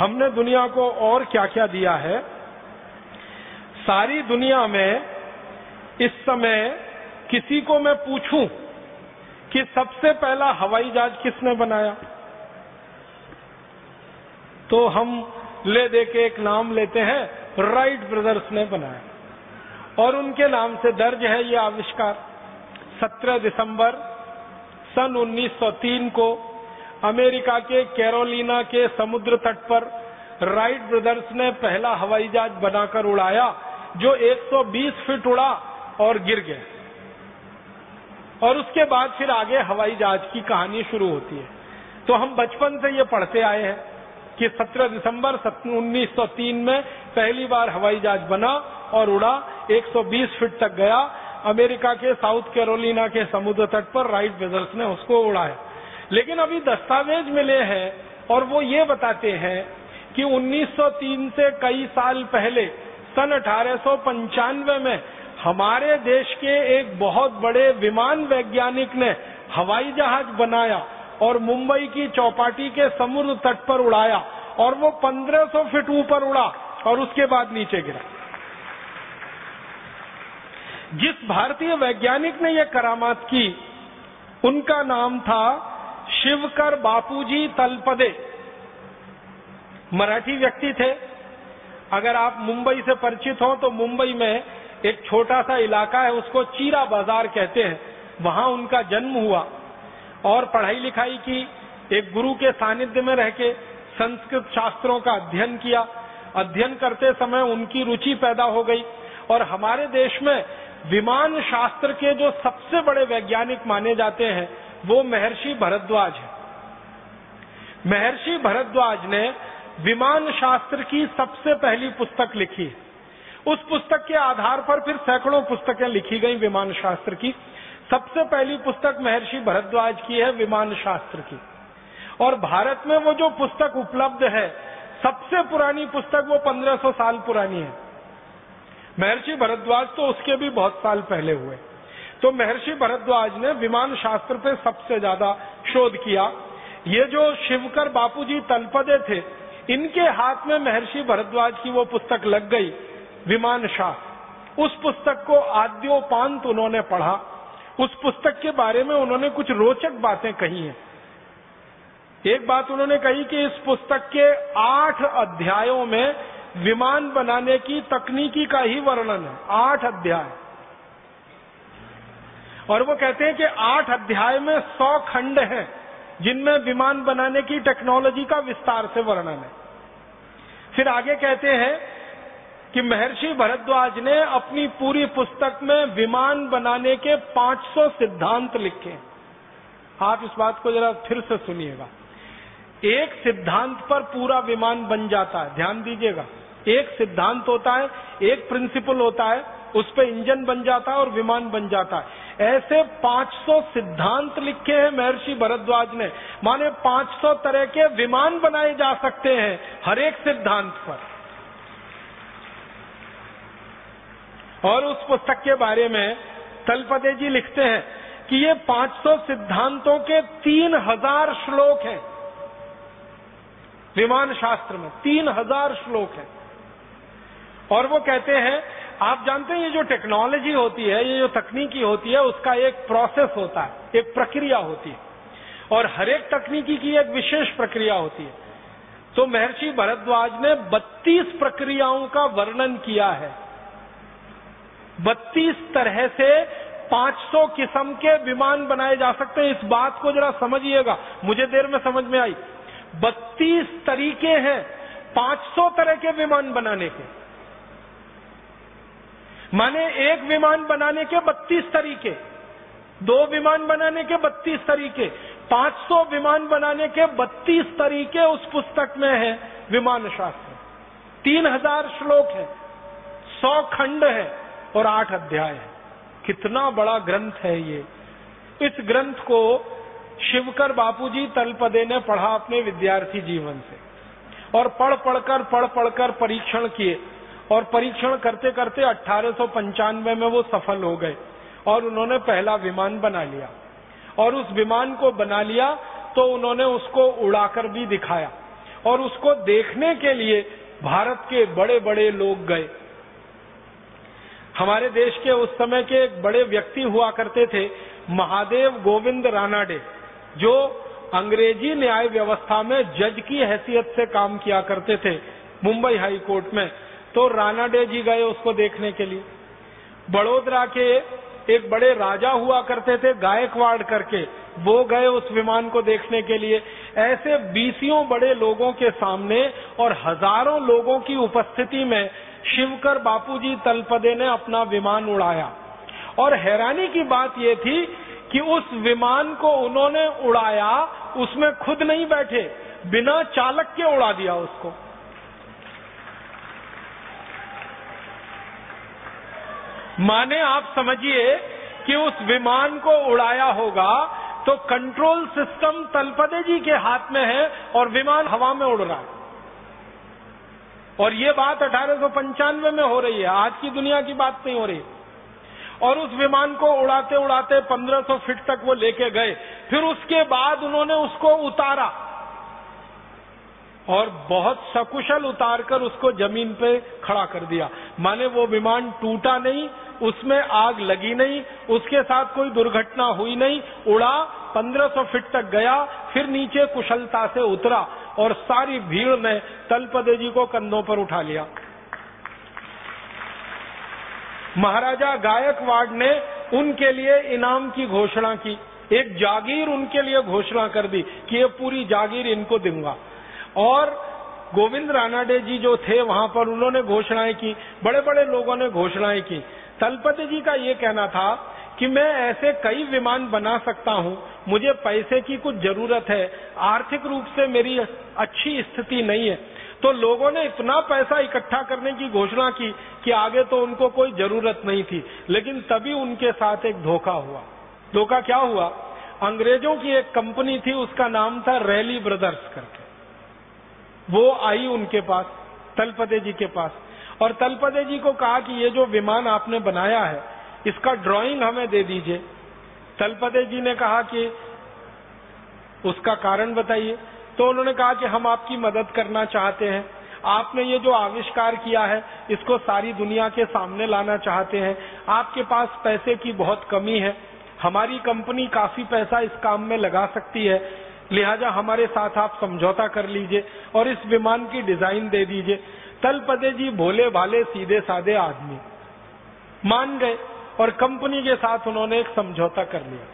हमने दुनिया को और क्या क्या दिया है? सारी दुनिया में इस समय किसी को मैं पूछूँ कि सबसे पहला हवाई जहाज़ किसने बनाया? तो हम ले दे के एक नाम लेते हैं राइट ब्रदर्स ने बनाया। और उनके नाम से दर्ज है ये आविष्कार। 17 दिसंबर सन 1903 को अमेरिका के कैरोलिना के समुद्र तट पर राइट ब्रदर्स ने पहला हवाई जहाज़ बनाकर उड़ाया, जो 120 फीट उड़ा और गिर गया। और उसके बाद फिर आगे हवाई जहाज़ की कहानी शुरू होती है। तो हम बचपन से ये पढ़ते आए हैं कि 17 दिसंबर 1903 में पहली बार हवाई जहाज़ बना और उड़ा 120 फीट तक गया। अमेरिका के साउथ कैरोलिना के समुद्र तट पर राइट ब्रदर्स ने उसको उड़ाया। लेकिन अभी दस्तावेज़ मिले हैं और वो ये बताते हैं कि 1903 से कई साल पहले, सन अठारह सौ पंचानवे में, हमारे देश के एक बहुत बड़े विमान वैज्ञानिक ने हवाई जहाज़ बनाया और मुंबई की चौपाटी के समुद्र तट पर उड़ाया और वो 1500 फीट ऊपर उड़ा और उसके बाद नीचे गिरा। जिस भारतीय वैज्ञानिक ने यह करामात की, उनका नाम था शिवकर बापूजी तलपदे। मराठी व्यक्ति थे। अगर आप मुंबई से परिचित हो तो मुंबई में एक छोटा सा इलाका है, उसको चीरा बाज़ार कहते हैं। वहाँ उनका जन्म हुआ। और पढ़ाई लिखाई की, एक गुरु के सानिध्य में रह के संस्कृत शास्त्रों का अध्ययन किया। अध्ययन करते समय उनकी रुचि पैदा हो गई। और हमारे देश में विमान शास्त्र के जो सबसे बड़े वैज्ञानिक माने जाते हैं वो महर्षि भरद्वाज है। महर्षि भरद्वाज ने विमान शास्त्र की सबसे पहली पुस्तक लिखी। है उस पुस्तक के आधार पर फिर सैकड़ों पुस्तकें लिखी गई विमान शास्त्र की। सबसे पहली पुस्तक महर्षि भरद्वाज की है विमान शास्त्र की। और भारत में वो जो पुस्तक उपलब्ध है, सबसे पुरानी पुस्तक वो 1500 साल पुरानी है। महर्षि भरद्वाज तो उसके भी बहुत साल पहले हुए। तो महर्षि भरद्वाज ने विमान शास्त्र पे सबसे ज़्यादा शोध किया। ये जो शिवकर बापूजी तलपदे थे, इनके हाथ में महर्षि भरद्वाज की वो पुस्तक लग गई, विमान शास्त्र। उस पुस्तक को आद्योपांत उन्होंने पढ़ा। उस पुस्तक के बारे में उन्होंने कुछ रोचक बातें कही हैं। एक बात उन्होंने कही कि इस पुस्तक के आठ अध्यायों में विमान बनाने की तकनीकी का ही वर्णन है। आठ अध्याय। और वो कहते हैं कि आठ अध्याय में सौ खंड हैं, जिनमें विमान बनाने की टेक्नोलॉजी का विस्तार से वर्णन है। फिर आगे कहते हैं कि महर्षि भरद्वाज ने अपनी पूरी पुस्तक में विमान बनाने के 500 सिद्धांत लिखे आप इस बात को जरा फिर से सुनिएगा। एक सिद्धांत पर पूरा विमान बन जाता है, ध्यान दीजिएगा। एक सिद्धांत होता है, एक प्रिंसिपल होता है, उस पर इंजन बन जाता है और विमान बन जाता है। ऐसे 500 सिद्धांत लिखे हैं महर्षि भरद्वाज ने। माने 500 तरह के विमान बनाए जा सकते हैं हर एक सिद्धांत पर। और उस पुस्तक के बारे में तलपदे जी लिखते हैं कि ये 500 सिद्धांतों के तीन हज़ार श्लोक हैं। विमान शास्त्र में तीन हज़ार श्लोक हैं। और वो कहते हैं आप जानते हैं ये जो टेक्नोलॉजी होती है, ये जो तकनीकी होती है, उसका एक प्रोसेस होता है, एक प्रक्रिया होती है। और हर एक तकनीकी की एक विशेष प्रक्रिया होती है। तो महर्षि भरद्वाज ने 32 प्रक्रियाओं का वर्णन किया है। 32 तरह से 500 किस्म के विमान बनाए जा सकते हैं। इस बात को जरा समझिएगा। मुझे देर में समझ में आई। 32 तरीके हैं 500 तरह के विमान बनाने के। माने एक विमान बनाने के 32 तरीके, दो विमान बनाने के 32 तरीके 500 विमान बनाने के 32 तरीके उस पुस्तक में है विमान शास्त्र तीन हज़ार श्लोक है, सौ खंड है और आठ अध्याय है। कितना बड़ा ग्रंथ है ये। इस ग्रंथ को शिवकर बापूजी तलपदे ने पढ़ा अपने विद्यार्थी जीवन से और पढ़ पढ़कर पढ़ पढ़कर परीक्षण किए। और परीक्षण करते करते अट्ठारह में वो सफल हो गए और उन्होंने पहला विमान बना लिया। और उस विमान को बना लिया तो उन्होंने उसको उड़ाकर भी दिखाया। और उसको देखने के लिए भारत के बड़े बड़े लोग गए। हमारे देश के उस समय के एक बड़े व्यक्ति हुआ करते थे, महादेव गोविंद रानाडे, जो अंग्रेज़ी न्याय व्यवस्था में जज की हैसियत से काम किया करते थे मुंबई हाई कोर्ट में। तो रानाडे जी गए उसको देखने के लिए। बड़ोदरा के एक बड़े राजा हुआ करते थे, गायकवाड़ करके। वो गए उस विमान को देखने के लिए। ऐसे बीसियों बड़े लोगों के सामने और हज़ारों लोगों की उपस्थिति में शिवकर बापूजी तलपदे ने अपना विमान उड़ाया। और हैरानी की बात यह थी कि उस विमान को उन्होंने उड़ाया, उसमें खुद नहीं बैठे, बिना चालक के उड़ा दिया उसको। माने आप समझिए कि उस विमान को उड़ाया होगा तो कंट्रोल सिस्टम तलपदे जी के हाथ में है और विमान हवा में उड़ रहा है। और ये बात अठारह सौ पंचानवे में हो रही है। आज की दुनिया की बात नहीं हो रही। और उस विमान को उड़ाते उड़ाते 1500 फीट तक वो लेके गए। फिर उसके बाद उन्होंने उसको उतारा। और बहुत सकुशल उतारकर उसको ज़मीन पे खड़ा कर दिया। माने वो विमान टूटा नहीं उसमें आग लगी नहीं, उसके साथ कोई दुर्घटना हुई नहीं, उड़ा 1500 फीट तक गया, फिर नीचे कुशलता से उतरा और सारी भीड़ ने तलपदे जी को कंधों पर उठा लिया। महाराजा गायकवाड़ ने उनके लिए इनाम की घोषणा की। एक जागीर उनके लिए घोषणा कर दी कि ये पूरी जागीर इनको दूँगा। और गोविंद रानाडे जी जो थे, वहाँ पर उन्होंने घोषणाएँ की बड़े बड़े लोगों ने घोषणाएँ की। तलपति जी का ये कहना था कि मैं ऐसे कई विमान बना सकता हूँ, मुझे पैसे की कुछ ज़रूरत है, आर्थिक रूप से मेरी अच्छी स्थिति नहीं है। तो लोगों ने इतना पैसा इकट्ठा करने की घोषणा की कि आगे तो उनको कोई ज़रूरत नहीं थी, लेकिन तभी उनके साथ एक धोखा हुआ। धोखा क्या हुआ? अंग्रेज़ों की एक कंपनी थी, उसका नाम था रैली ब्रदर्स करके। वो आई उनके पास, तलपते जी के पास। और तलपदे जी को कहा कि ये जो विमान आपने बनाया है, इसका ड्राइंग हमें दे दीजिए। तलपदे जी ने कहा कि उसका कारण बताइए। तो उन्होंने कहा कि हम आपकी मदद करना चाहते हैं। आपने ये जो आविष्कार किया है, इसको सारी दुनिया के सामने लाना चाहते हैं। आपके पास पैसे की बहुत कमी है। हमारी कंपनी काफ़ी पैसा इस काम में लगा सकती है। लिहाजा हमारे साथ आप समझौता कर लीजिए और इस विमान की डिज़ाइन दे दीजिए। तलपदे जी भोले भाले सीधे साधे आदमी। मान गए और कंपनी के साथ उन्होंने एक समझौता कर लिया।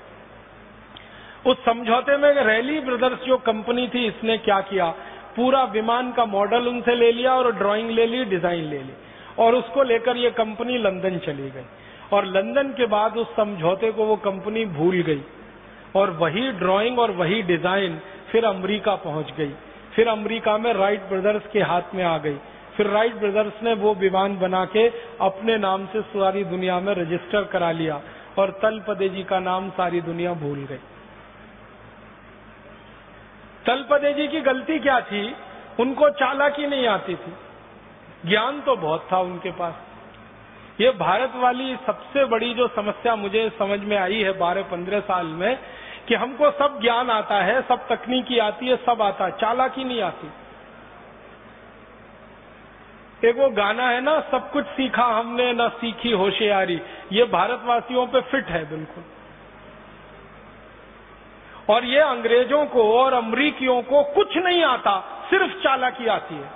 उस समझौते में रैली ब्रदर्स जो कंपनी थी, इसने क्या किया? पूरा विमान का मॉडल उनसे ले लिया और ड्राइंग ले ली, डिज़ाइन ले ली। और उसको लेकर ये कंपनी लंदन चली गई। और लंदन के बाद उस समझौते को वो कंपनी भूल गई। और वही ड्राइंग और वही डिज़ाइन फिर अमेरिका पहुँच गई। फिर अमेरिका में राइट ब्रदर्स के हाथ में आ गई। फिर राइट ब्रदर्स ने वो विमान बना के अपने नाम से सारी दुनिया में रजिस्टर करा लिया और तलपदे जी का नाम सारी दुनिया भूल गई। तलपदे जी की गलती क्या थी? उनको चालाकी नहीं आती थी। ज्ञान तो बहुत था उनके पास। ये भारत वाली सबसे बड़ी जो समस्या मुझे समझ में आई है बारह पंद्रह साल में कि हमको सब ज्ञान आता है, सब तकनीकी आती है, सब आता चालाकी नहीं आती। एक वो गाना है ना, सब कुछ सीखा हमने, न सीखी होशियारी। ये भारतवासियों पे फिट है बिल्कुल। और ये अंग्रेज़ों को और अमरीकियों को कुछ नहीं आता, सिर्फ़ चालाकी आती है।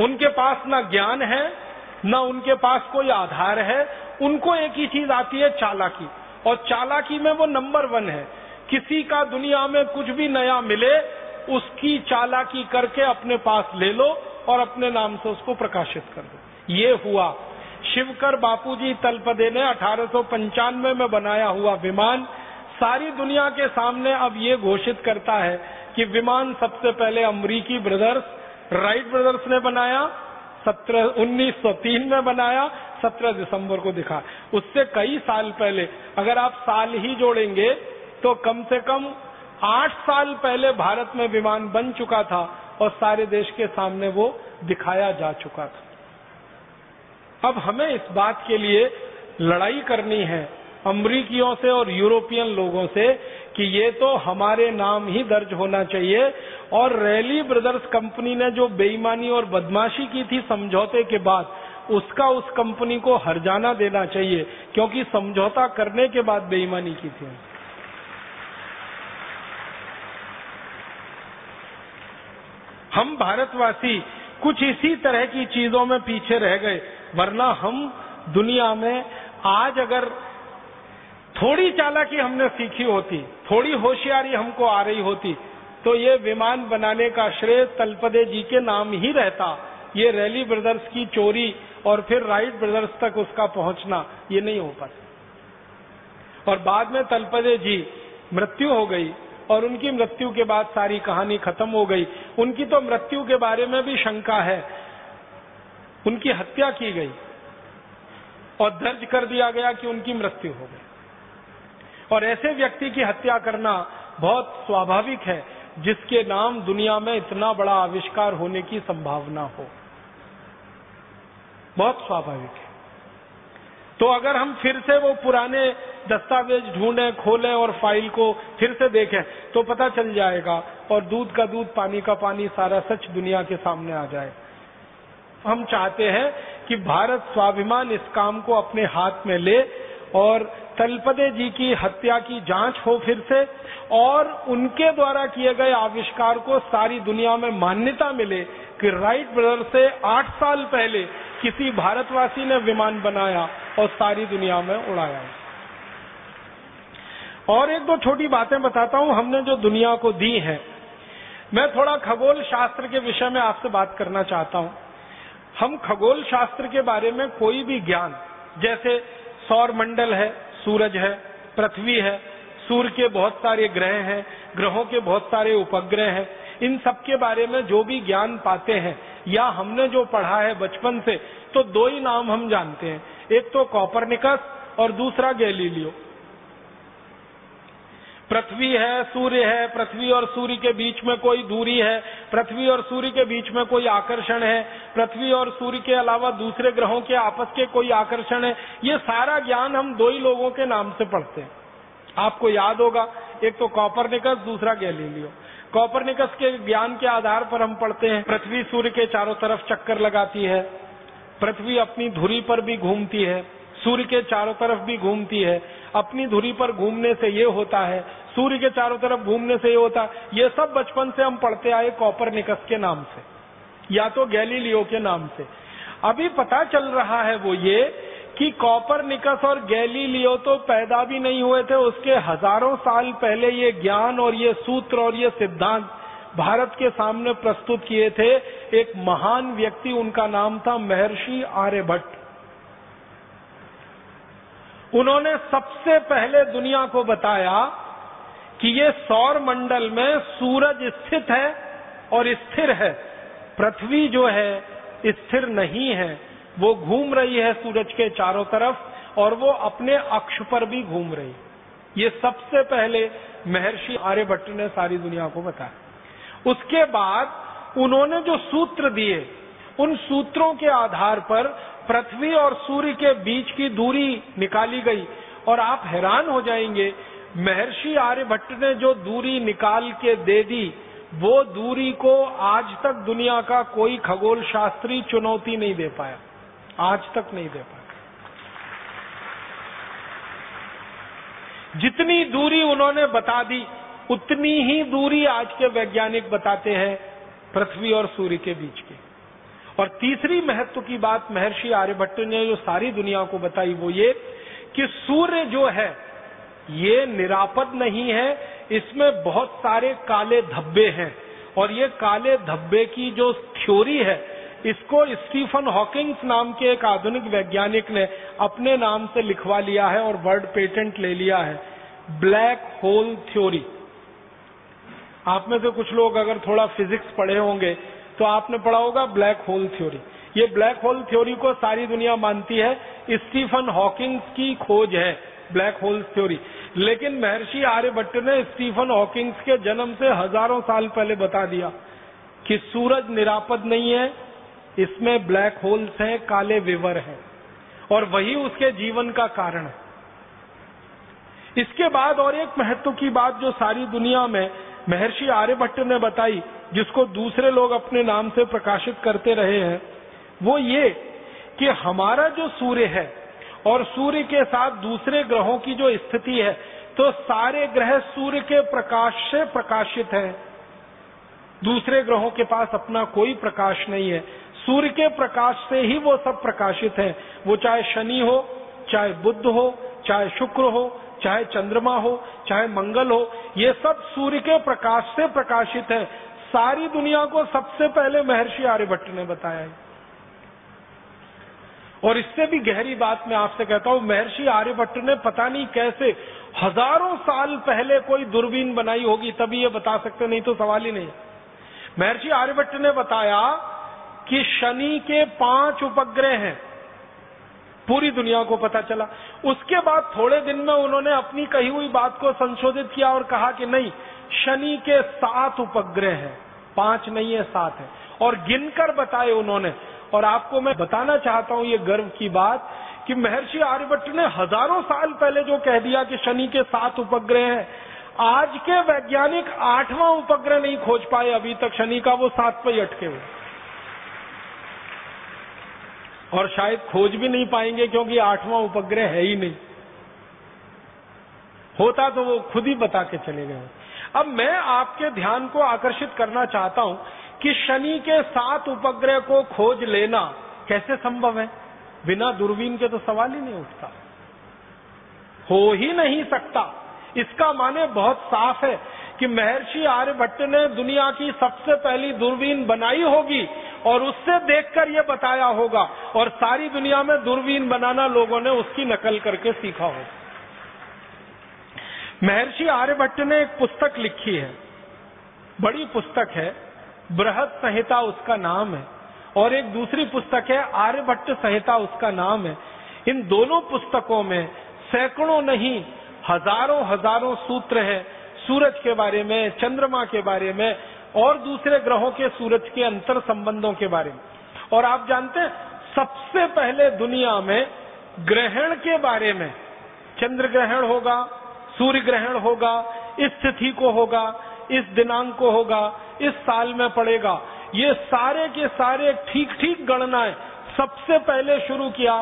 उनके पास ना ज्ञान है, ना उनके पास कोई आधार है, उनको एक ही चीज़ आती है, चालाकी। और चालाकी में वो नंबर वन है। किसी का दुनिया में कुछ भी नया मिले उसकी चालाकी करके अपने पास ले लो और अपने नाम से उसको प्रकाशित कर दो। ये हुआ। शिवकर बापूजी तलपदे ने अठारह सौ पंचानवे में बनाया हुआ विमान, सारी दुनिया के सामने अब ये घोषित करता है कि विमान सबसे पहले अमरीकी ब्रदर्स, राइट ब्रदर्स ने बनाया, सत्रह, उन्नीस में बनाया, सत्रह दिसंबर को दिखा। उससे कई साल पहले, अगर आप साल ही जोड़ेंगे तो कम से कम आठ साल पहले भारत में विमान बन चुका था और सारे देश के सामने वो दिखाया जा चुका था। अब हमें इस बात के लिए लड़ाई करनी है अमरीकियों से और यूरोपियन लोगों से कि ये तो हमारे नाम ही दर्ज होना चाहिए। और रैली ब्रदर्स कंपनी ने जो बेईमानी और बदमाशी की थी समझौते के बाद, उसका उस कंपनी को हरजाना देना चाहिए, क्योंकि समझौता करने के बाद बेईमानी की थी। हम भारतवासी कुछ इसी तरह की चीज़ों में पीछे रह गए। वरना हम दुनिया में आज अगर थोड़ी चालाकी हमने सीखी होती, थोड़ी होशियारी हमको आ रही होती तो ये विमान बनाने का श्रेय तलपदे जी के नाम ही रहता। ये रैली ब्रदर्स की चोरी और फिर राइट ब्रदर्स तक उसका पहुँचना, ये नहीं हो पाता। और बाद में तलपदे जी मृत्यु हो गई और उनकी मृत्यु के बाद सारी कहानी खत्म हो गई। उनकी तो मृत्यु के बारे में भी शंका है। उनकी हत्या की गई और दर्ज कर दिया गया कि उनकी मृत्यु हो गई। और ऐसे व्यक्ति की हत्या करना बहुत स्वाभाविक है, जिसके नाम दुनिया में इतना बड़ा आविष्कार होने की संभावना हो। बहुत स्वाभाविक है। तो अगर हम फिर से वो पुराने दस्तावेज़ ढूंढें, खोलें और फ़ाइल को फिर से देखें तो पता चल जाएगा और दूध का दूध, पानी का पानी, सारा सच दुनिया के सामने आ जाए। हम चाहते हैं कि भारत स्वाभिमान इस काम को अपने हाथ में ले और तलपदे जी की हत्या की जाँच हो फिर से और उनके द्वारा किए गए आविष्कार को सारी दुनिया में मान्यता मिले कि राइट ब्रदर से आठ साल पहले किसी भारतवासी ने विमान बनाया और सारी दुनिया में उड़ाया। और एक दो छोटी बातें बताता हूँ, हमने जो दुनिया को दी है। मैं थोड़ा खगोल शास्त्र के विषय में आपसे बात करना चाहता हूँ। हम खगोल शास्त्र के बारे में कोई भी ज्ञान, जैसे सौर मंडल है, सूरज है, पृथ्वी है, सूर्य के बहुत सारे ग्रह हैं, ग्रहों के बहुत सारे उपग्रह हैं, इन सब के बारे में जो भी ज्ञान पाते हैं, या हमने जो पढ़ा है बचपन से तो दो ही नाम हम जानते हैं। एक तो कॉपरनिकस और दूसरा गैलीलियो। पृथ्वी है, सूर्य है, पृथ्वी और सूर्य के बीच में कोई दूरी है, पृथ्वी और सूर्य के बीच में कोई आकर्षण है, पृथ्वी और सूर्य के अलावा दूसरे ग्रहों के आपस के कोई आकर्षण है, ये सारा ज्ञान हम दो ही लोगों के नाम से पढ़ते हैं। आपको याद होगा, एक तो कॉपरनिकस, दूसरा गैलीलियो। कॉपरनिकस के ज्ञान के आधार पर हम पढ़ते हैं, पृथ्वी सूर्य के चारों तरफ़ चक्कर लगाती है, पृथ्वी अपनी धुरी पर भी घूमती है सूर्य के चारों तरफ़ भी घूमती है। अपनी धुरी पर घूमने से ये होता है, सूर्य के चारों तरफ़ घूमने से ये होता है। ये सब बचपन से हम पढ़ते आए कॉपर निकस के नाम से, या तो गैलीलियो के नाम से। अभी पता चल रहा है वो ये कि कॉपर निकस और गैलीलियो तो पैदा भी नहीं हुए थे, उसके हज़ारों साल पहले ये ज्ञान और ये सूत्र और ये सिद्धांत भारत के सामने प्रस्तुत किए थे। एक महान व्यक्ति, उनका नाम था महर्षि आर्यभट्ट। उन्होंने सबसे पहले दुनिया को बताया कि ये सौर मंडल में सूरज स्थित है और स्थिर है। पृथ्वी जो है, स्थिर नहीं है। वो घूम रही है सूरज के चारों तरफ़ और वो अपने अक्ष पर भी घूम रही। ये सबसे पहले महर्षि आर्यभट्ट ने सारी दुनिया को बताया। उसके बाद उन्होंने जो सूत्र दिए, उन सूत्रों के आधार पर पृथ्वी और सूर्य के बीच की दूरी निकाली गई और आप हैरान हो जाएँगे, महर्षि आर्यभट्ट ने जो दूरी निकाल के दे दी, वो दूरी को आज तक दुनिया का कोई खगोल शास्त्री चुनौती नहीं दे पाया। आज तक नहीं दे पाया। जितनी दूरी उन्होंने बता दी, उतनी ही दूरी आज के वैज्ञानिक बताते हैं, पृथ्वी और सूर्य के बीच की। और तीसरी महत्व की बात महर्षि आर्यभट्ट ने जो सारी दुनिया को बताई वो ये कि सूर्य जो है, ये निरापद नहीं है, इसमें बहुत सारे काले धब्बे हैं। और ये काले धब्बे की जो थ्योरी है, इसको स्टीफन हॉकिंग्स नाम के एक आधुनिक वैज्ञानिक ने अपने नाम से लिखवा लिया है और वर्ड पेटेंट ले लिया है। Black hole theory. आप में से कुछ लोग अगर थोड़ा फिजिक्स पढ़े होंगे तो आपने पढ़ा होगा ब्लैक होल थ्योरी। ये ब्लैक होल थ्योरी को सारी दुनिया मानती है। स्टीफन हॉकिंग्स की खोज है ब्लैक होल थ्योरी। लेकिन महर्षि आर्यभट्ट ने स्टीफन हॉकिंग्स के जन्म से हज़ारों साल पहले बता दिया कि सूरज निरापद नहीं है, इसमें ब्लैक होल्स हैं, काले विवर हैं। और वही उसके जीवन का कारण है। इसके बाद और एक महत्व की बात जो सारी दुनिया में महर्षि आर्यभट्ट ने बताई जिसको दूसरे लोग अपने नाम से प्रकाशित करते रहे हैं, वो ये कि हमारा जो सूर्य है और सूर्य के साथ दूसरे ग्रहों की जो स्थिति है तो सारे ग्रह सूर्य के प्रकाश से प्रकाशित हैं। दूसरे ग्रहों के पास अपना कोई प्रकाश नहीं है। सूर्य के प्रकाश से ही वो सब प्रकाशित हैं। वो चाहे शनि हो, चाहे बुद्ध हो, चाहे शुक्र हो, चाहे चंद्रमा हो, चाहे मंगल हो, ये सब सूर्य के प्रकाश से प्रकाशित है। सारी दुनिया को सबसे पहले महर्षि आर्यभट्ट ने बताया है। और इससे भी गहरी बात मैं आपसे कहता हूँ, महर्षि आर्यभट्ट ने पता नहीं कैसे हज़ारों साल पहले कोई दूरबीन बनाई होगी, तभी ये बता सकते, नहीं तो सवाल ही नहीं। महर्षि आर्यभट्ट ने बताया कि शनि के पाँच उपग्रह हैं। पूरी दुनिया को पता चला। उसके बाद थोड़े दिन में उन्होंने अपनी कही हुई बात को संशोधित किया और कहा कि नहीं शनि के सात उपग्रह हैं। पाँच नहीं है, सात है। और गिनकर बताए उन्होंने। और आपको मैं बताना चाहता हूँ ये गर्व की बात कि महर्षि आर्यभट्ट ने हज़ारों साल पहले जो कह दिया कि शनि के सात उपग्रह हैं, आज के वैज्ञानिक आठवां उपग्रह नहीं खोज पाए अभी तक शनि का, वो सात पर ही अटके हुए। और शायद खोज भी नहीं पाएँगे क्योंकि आठवां उपग्रह है ही नहीं। होता तो वो खुद ही बता के चले गए। अब मैं आपके ध्यान को आकर्षित करना चाहता हूँ कि शनि के सात उपग्रह को खोज लेना कैसे संभव है? बिना दूरबीन के तो सवाल ही नहीं उठता। हो ही नहीं सकता। इसका माने बहुत साफ़ है कि महर्षि आर्यभट्ट ने दुनिया की सबसे पहली दूरबीन बनाई होगी और उससे देखकर यह बताया होगा और सारी दुनिया में दूरबीन बनाना लोगों ने उसकी नकल करके सीखा होगा। महर्षि आर्यभट्ट ने एक पुस्तक लिखी है। बड़ी पुस्तक है। बृहद संहिता उसका नाम है। और एक दूसरी पुस्तक है, आर्यभट्ट संहिता उसका नाम है। इन दोनों पुस्तकों में सैकड़ों नहीं, हज़ारों हज़ारों सूत्र हैं। सूरज के बारे में, चंद्रमा के बारे में, और दूसरे ग्रहों के सूरज के अंतर संबंधों के बारे में। और आप जानते हैं, सबसे पहले दुनिया में ग्रहण के बारे में, चंद्र ग्रहण होगा सूर्य ग्रहण होगा, इस तिथि को होगा, इस दिनांक को होगा, इस साल में पड़ेगा। ये सारे के सारे ठीक ठीक गणनाएँ सबसे पहले शुरू किया